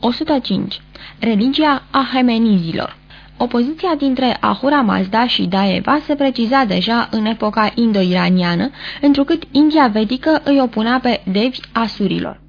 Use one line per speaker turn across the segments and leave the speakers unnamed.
105. Religia ahemenizilor Opoziția dintre Ahura Mazda și Daeva se preciza deja în epoca indo-iraniană, întrucât India vedică îi opunea pe devi asurilor.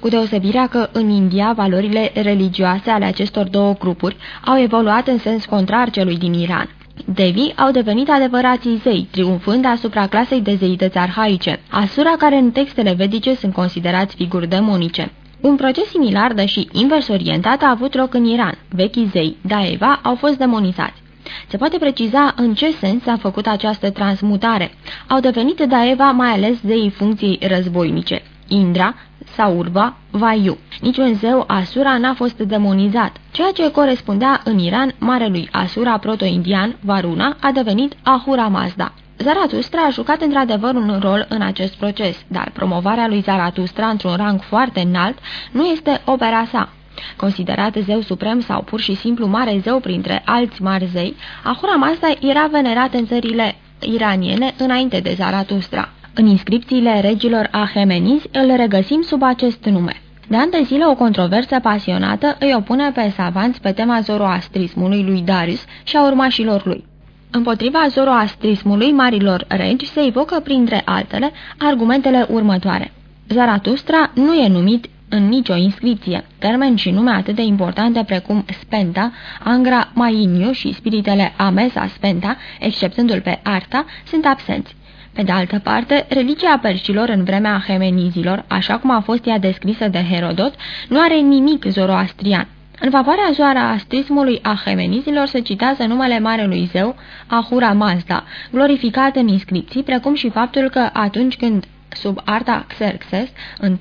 Cu deosebirea că în India valorile religioase ale acestor două grupuri au evoluat în sens contrar celui din Iran. Devi au devenit adevărații zei, triumfând asupra clasei de zeități arhaice, asura care în textele vedice sunt considerați figuri demonice. Un proces similar, deși invers orientat, a avut loc în Iran. Vechii zei, Daeva, au fost demonizați. Se poate preciza în ce sens a făcut această transmutare. Au devenit Daeva mai ales zeii funcției războinice. Indra, Saurva, Vayu. Niciun zeu Asura n-a fost demonizat. Ceea ce corespundea în Iran marelui Asura proto-indian, Varuna, a devenit Ahura Mazda. Zaratustra a jucat într-adevăr un rol în acest proces, dar promovarea lui Zaratustra într-un rang foarte înalt nu este opera sa. Considerat zeu suprem sau pur și simplu mare zeu printre alți mari zei, Ahura Mazda era venerat în țările iraniene înainte de Zaratustra. În inscripțiile regilor ahemenizi îl regăsim sub acest nume. De ani de zile, o controversă pasionată îi opune pe savanți pe tema zoroastrismului lui Darius și a urmașilor lui. Împotriva zoroastrismului marilor regi se evocă, printre altele, argumentele următoare. Zaratustra nu e numit în nicio inscripție. Termeni și nume atât de importante precum Spenta, Angra Mainiu și spiritele Amesa Spenta, exceptându-l pe Arta, sunt absenți. Pe de altă parte, religia perșilor în vremea hemenizilor, așa cum a fost ea descrisă de Herodot, nu are nimic zoroastrian. În favoarea zoarastrismului a hemenizilor se citează numele marelui zeu, Ahura Mazda, glorificat în inscripții, precum și faptul că atunci când sub Arta Xerxes, 1 465-425,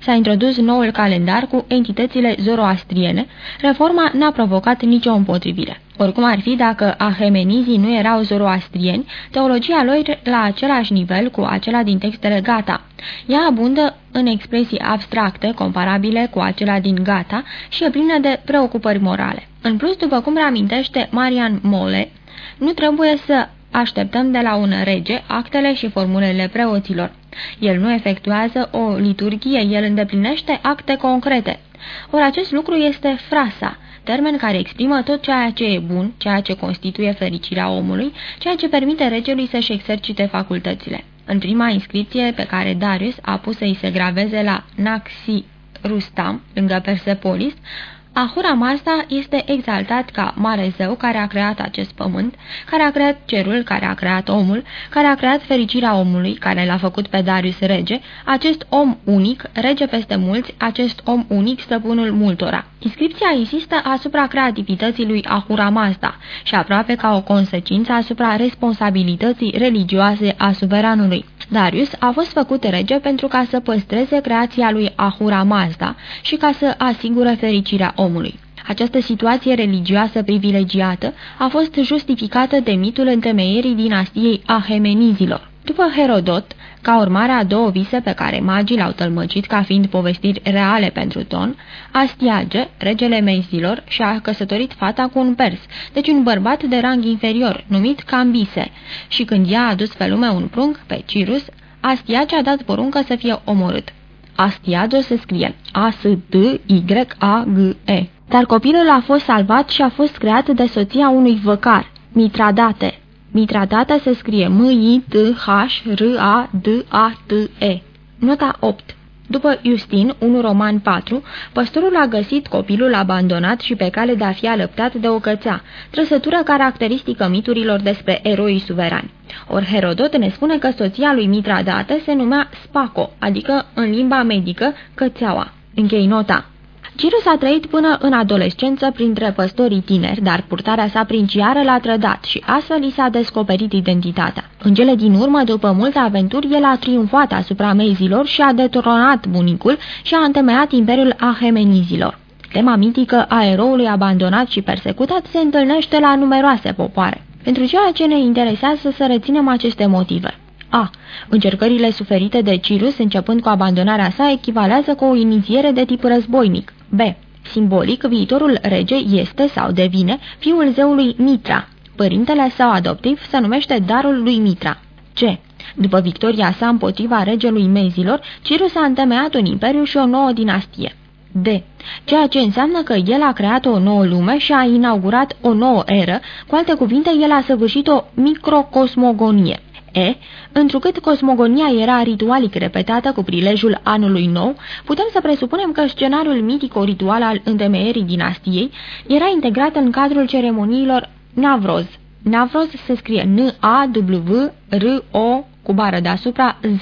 s-a introdus noul calendar cu entitățile zoroastriene, reforma n-a provocat nicio împotrivire. Oricum ar fi, dacă ahemenizii nu erau zoroastrieni, teologia lor la același nivel cu acela din textele Gata. Ea abundă în expresii abstracte, comparabile cu acela din Gata și e plină de preocupări morale. În plus, după cum reamintește Marian Mole, nu trebuie să Așteptăm de la un rege actele și formulele preoților. El nu efectuează o liturghie, el îndeplinește acte concrete. Ori acest lucru este frasa, termen care exprimă tot ceea ce e bun, ceea ce constituie fericirea omului, ceea ce permite regelui să-și exercite facultățile. În prima inscripție pe care Darius a pus să-i se graveze la Naxi Rustam, lângă Persepolis, Ahura Mazda este exaltat ca mare zeu care a creat acest pământ, care a creat cerul, care a creat omul, care a creat fericirea omului, care l-a făcut pe Darius rege, acest om unic, rege peste mulți, acest om unic, stăpânul multora. Inscripția insistă asupra creativității lui Ahura Mazda și aproape ca o consecință asupra responsabilității religioase a suveranului. Darius a fost făcut rege pentru ca să păstreze creația lui Ahura Mazda și ca să asigure fericirea omului. Această situație religioasă privilegiată a fost justificată de mitul întemeierii dinastiei Ahemenizilor. După Herodot, ca urmare a două vise pe care magii l-au tălmăcit ca fiind povestiri reale pentru ton, Astiage, regele Meizilor, și-a căsătorit fata cu un pers, deci un bărbat de rang inferior, numit Cambise, și când ea a adus pe lume un prunc, pe Cirus, Astiage a dat poruncă să fie omorât. Astiage se scrie A-S-T-Y-A-G-E. Dar copilul a fost salvat și a fost creat de soția unui văcar, Mitradate, Mitradata se scrie M-I-T-H-R-A-D-A-T-E. Nota 8 după Justin, 1 Roman 4, păstorul a găsit copilul abandonat și pe cale de a fi alăptat de o cățea, trăsătură caracteristică miturilor despre eroii suverani. Or Herodot ne spune că soția lui Mitradate se numea Spaco, adică în limba medică cățeaua. Închei nota. Cirus a trăit până în adolescență printre păstorii tineri, dar purtarea sa princiară l-a trădat și astfel i s-a descoperit identitatea. În cele din urmă, după multe aventuri, el a triumfat asupra meizilor și a detronat bunicul și a întemeiat imperiul ahemenizilor. Tema mitică a eroului abandonat și persecutat se întâlnește la numeroase popoare. Pentru ceea ce ne interesează să reținem aceste motive. A. Încercările suferite de Cirus, începând cu abandonarea sa, echivalează cu o inițiere de tip războinic. B. Simbolic, viitorul rege este sau devine fiul zeului Mitra. Părintele sau adoptiv se numește darul lui Mitra. C. După victoria sa împotriva regelui mezilor, Cirus a întemeiat un imperiu și o nouă dinastie. D. Ceea ce înseamnă că el a creat o nouă lume și a inaugurat o nouă eră, cu alte cuvinte, el a săvârșit o microcosmogonie. E. Întrucât cosmogonia era ritualic repetată cu prilejul anului nou, putem să presupunem că scenariul mitico-ritual al întemeierii dinastiei era integrat în cadrul ceremoniilor Navroz. Navroz se scrie N-A-W-R-O cu bară deasupra Z.